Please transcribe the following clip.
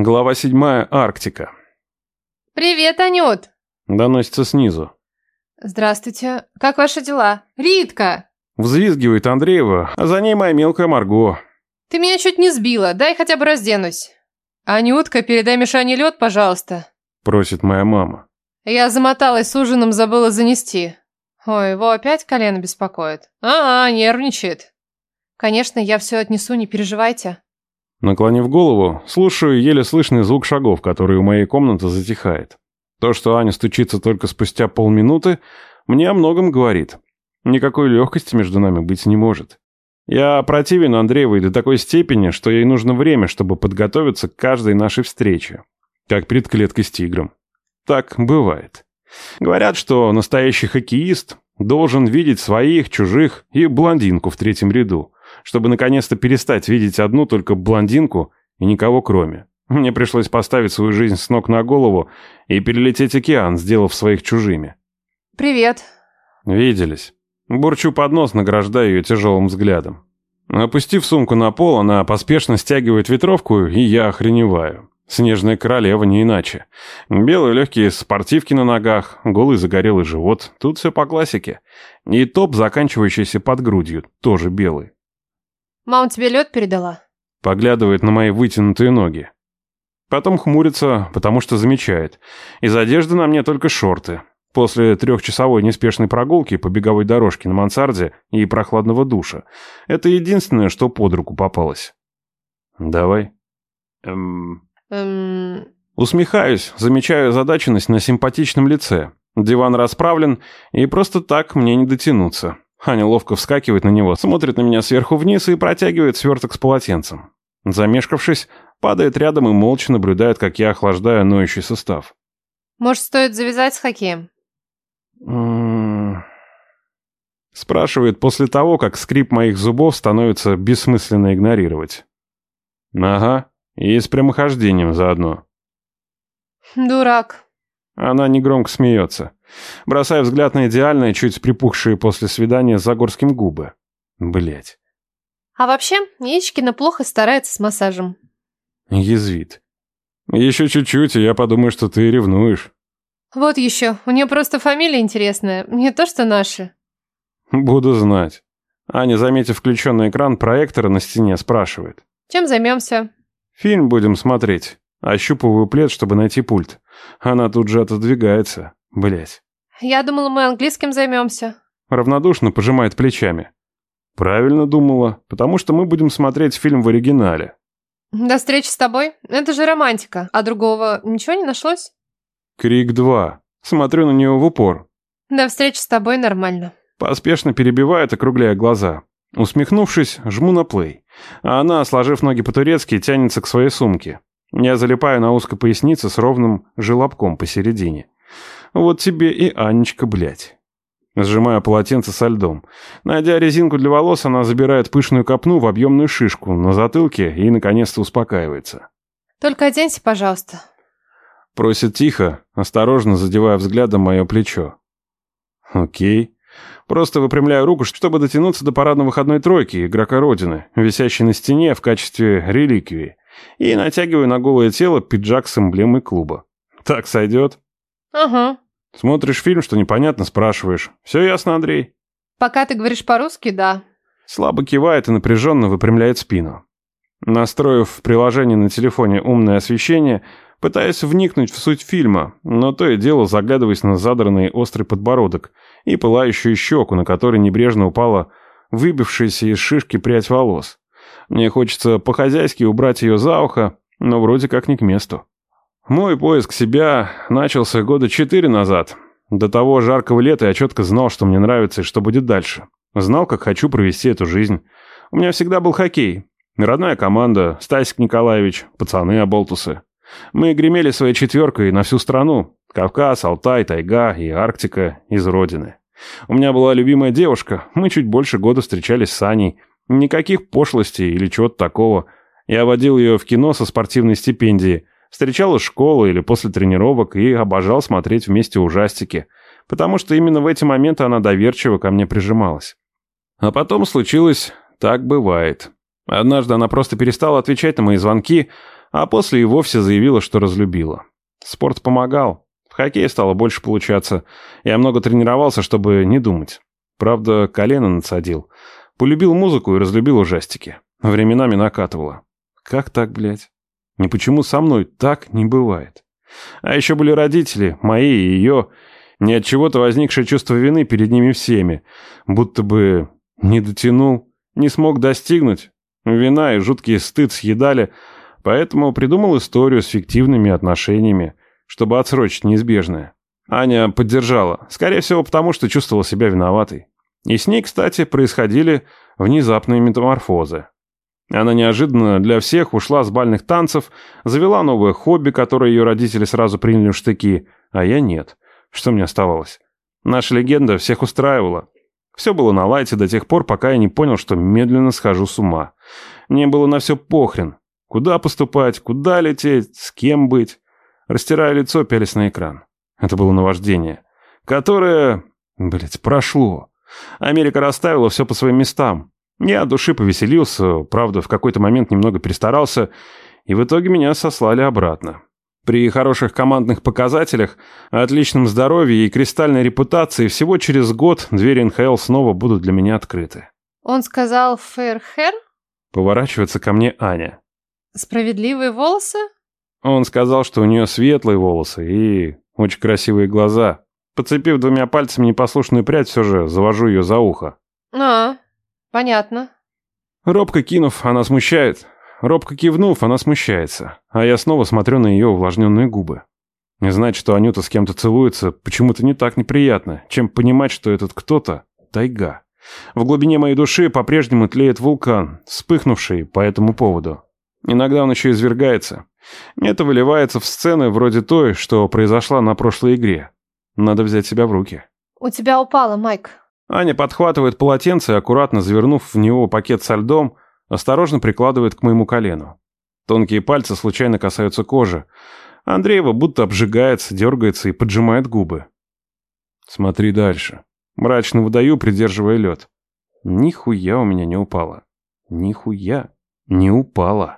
Глава 7. Арктика. «Привет, Анют!» Доносится снизу. «Здравствуйте. Как ваши дела? Ритка!» Взвизгивает Андреева, а за ней моя мелкая Марго. «Ты меня чуть не сбила. Дай хотя бы разденусь». «Анютка, передай Мишане лед, пожалуйста». Просит моя мама. Я замоталась с ужином, забыла занести. Ой, его опять колено беспокоит. А, -а нервничает. Конечно, я все отнесу, не переживайте. Наклонив голову, слушаю еле слышный звук шагов, который у моей комнаты затихает. То, что Аня стучится только спустя полминуты, мне о многом говорит. Никакой легкости между нами быть не может. Я противен Андреевой до такой степени, что ей нужно время, чтобы подготовиться к каждой нашей встрече. Как перед клеткой с тигром. Так бывает. Говорят, что настоящий хоккеист должен видеть своих, чужих и блондинку в третьем ряду чтобы наконец-то перестать видеть одну только блондинку и никого кроме. Мне пришлось поставить свою жизнь с ног на голову и перелететь океан, сделав своих чужими. «Привет». Виделись. Бурчу под нос, награждая ее тяжелым взглядом. Опустив сумку на пол, она поспешно стягивает ветровку, и я охреневаю. Снежная королева не иначе. Белые легкие спортивки на ногах, голый загорелый живот. Тут все по классике. И топ, заканчивающийся под грудью, тоже белый. Мама тебе лед передала? Поглядывает на мои вытянутые ноги. Потом хмурится, потому что замечает. Из одежды на мне только шорты. После трехчасовой неспешной прогулки по беговой дорожке на мансарде и прохладного душа. Это единственное, что под руку попалось. Давай. Эм... Эм... Усмехаюсь, замечаю озадаченность на симпатичном лице. Диван расправлен, и просто так мне не дотянуться. Аня ловко вскакивает на него, смотрит на меня сверху вниз и протягивает сверток с полотенцем. Замешкавшись, падает рядом и молча наблюдает, как я охлаждаю ноющий сустав. «Может, стоит завязать с хоккеем?» м-м-м. Спрашивает после того, как скрип моих зубов становится бессмысленно игнорировать. «Ага, и с прямохождением заодно». «Дурак». Она негромко смеется бросая взгляд на идеальные, чуть припухшие после свидания с Загорским губы. Блять. А вообще, Яичкина плохо старается с массажем. Язвит. Еще чуть-чуть, и я подумаю, что ты ревнуешь. Вот еще, у нее просто фамилия интересная, не то что наши. Буду знать. Аня, заметив включенный экран проектора на стене, спрашивает. Чем займемся? Фильм будем смотреть. Ощупываю плед, чтобы найти пульт. Она тут же отодвигается. Блять. Я думала, мы английским займемся. Равнодушно пожимает плечами. Правильно думала, потому что мы будем смотреть фильм в оригинале. До встречи с тобой. Это же романтика. А другого ничего не нашлось? Крик 2. Смотрю на нее в упор. До встречи с тобой нормально. Поспешно перебивает, округляя глаза. Усмехнувшись, жму на плей. А она, сложив ноги по-турецки, тянется к своей сумке. Я залипаю на узкой пояснице с ровным желобком посередине. Вот тебе и Анечка, блядь. Сжимаю полотенце со льдом. Найдя резинку для волос, она забирает пышную копну в объемную шишку на затылке и, наконец-то, успокаивается. «Только оденься, пожалуйста». Просит тихо, осторожно задевая взглядом мое плечо. «Окей». Просто выпрямляю руку, чтобы дотянуться до парадно-выходной тройки игрока Родины, висящей на стене в качестве реликвии, и натягиваю на голое тело пиджак с эмблемой клуба. Так сойдет? Ага. Смотришь фильм, что непонятно, спрашиваешь. Все ясно, Андрей? Пока ты говоришь по-русски, да. Слабо кивает и напряженно выпрямляет спину. Настроив в приложении на телефоне умное освещение, пытаясь вникнуть в суть фильма, но то и дело заглядываясь на задранный острый подбородок и пылающую щеку, на которой небрежно упала выбившаяся из шишки прядь волос. Мне хочется по-хозяйски убрать ее за ухо, но вроде как не к месту. Мой поиск себя начался года четыре назад. До того жаркого лета я четко знал, что мне нравится и что будет дальше. Знал, как хочу провести эту жизнь. У меня всегда был хоккей. Родная команда, Стасик Николаевич, пацаны Аболтусы. Мы гремели своей четверкой на всю страну. Кавказ, Алтай, Тайга и Арктика из родины. У меня была любимая девушка. Мы чуть больше года встречались с Аней. Никаких пошлостей или чего-то такого. Я водил ее в кино со спортивной стипендией. Встречал из школы или после тренировок и обожал смотреть вместе ужастики, потому что именно в эти моменты она доверчиво ко мне прижималась. А потом случилось «так бывает». Однажды она просто перестала отвечать на мои звонки, А после и вовсе заявила, что разлюбила. Спорт помогал. В хоккее стало больше получаться. Я много тренировался, чтобы не думать. Правда, колено надсадил. Полюбил музыку и разлюбил ужастики. Временами накатывало. Как так, блядь? Ни почему со мной так не бывает. А еще были родители, мои и ее. Не от чего-то возникшее чувство вины перед ними всеми. Будто бы не дотянул, не смог достигнуть. Вина и жуткий стыд съедали, поэтому придумал историю с фиктивными отношениями, чтобы отсрочить неизбежное. Аня поддержала, скорее всего потому, что чувствовала себя виноватой. И с ней, кстати, происходили внезапные метаморфозы. Она неожиданно для всех ушла с бальных танцев, завела новое хобби, которое ее родители сразу приняли в штыки, а я нет. Что мне оставалось? Наша легенда всех устраивала. Все было на лайте до тех пор, пока я не понял, что медленно схожу с ума. Мне было на все похрен. Куда поступать, куда лететь, с кем быть. Растирая лицо, пялись на экран. Это было наваждение. Которое, блядь, прошло. Америка расставила все по своим местам. Я от души повеселился, правда, в какой-то момент немного перестарался, и в итоге меня сослали обратно. При хороших командных показателях, отличном здоровье и кристальной репутации всего через год двери НХЛ снова будут для меня открыты. Он сказал «фэрхэр»? Поворачивается ко мне Аня. Справедливые волосы? Он сказал, что у нее светлые волосы и очень красивые глаза. Подцепив двумя пальцами непослушную прядь, все же завожу ее за ухо. А, понятно. Робко кинув, она смущает. Робко кивнув, она смущается. А я снова смотрю на ее увлажненные губы. Не знать, что Анюта с кем-то целуется, почему-то не так неприятно, чем понимать, что этот кто-то — тайга. В глубине моей души по-прежнему тлеет вулкан, вспыхнувший по этому поводу. Иногда он еще извергается. Это выливается в сцены вроде той, что произошла на прошлой игре. Надо взять себя в руки. У тебя упало, Майк. Аня подхватывает полотенце и, аккуратно завернув в него пакет со льдом, осторожно прикладывает к моему колену. Тонкие пальцы случайно касаются кожи. Андреева будто обжигается, дергается и поджимает губы. Смотри дальше. Мрачно выдаю, придерживая лед. Нихуя у меня не упало. Нихуя не упало.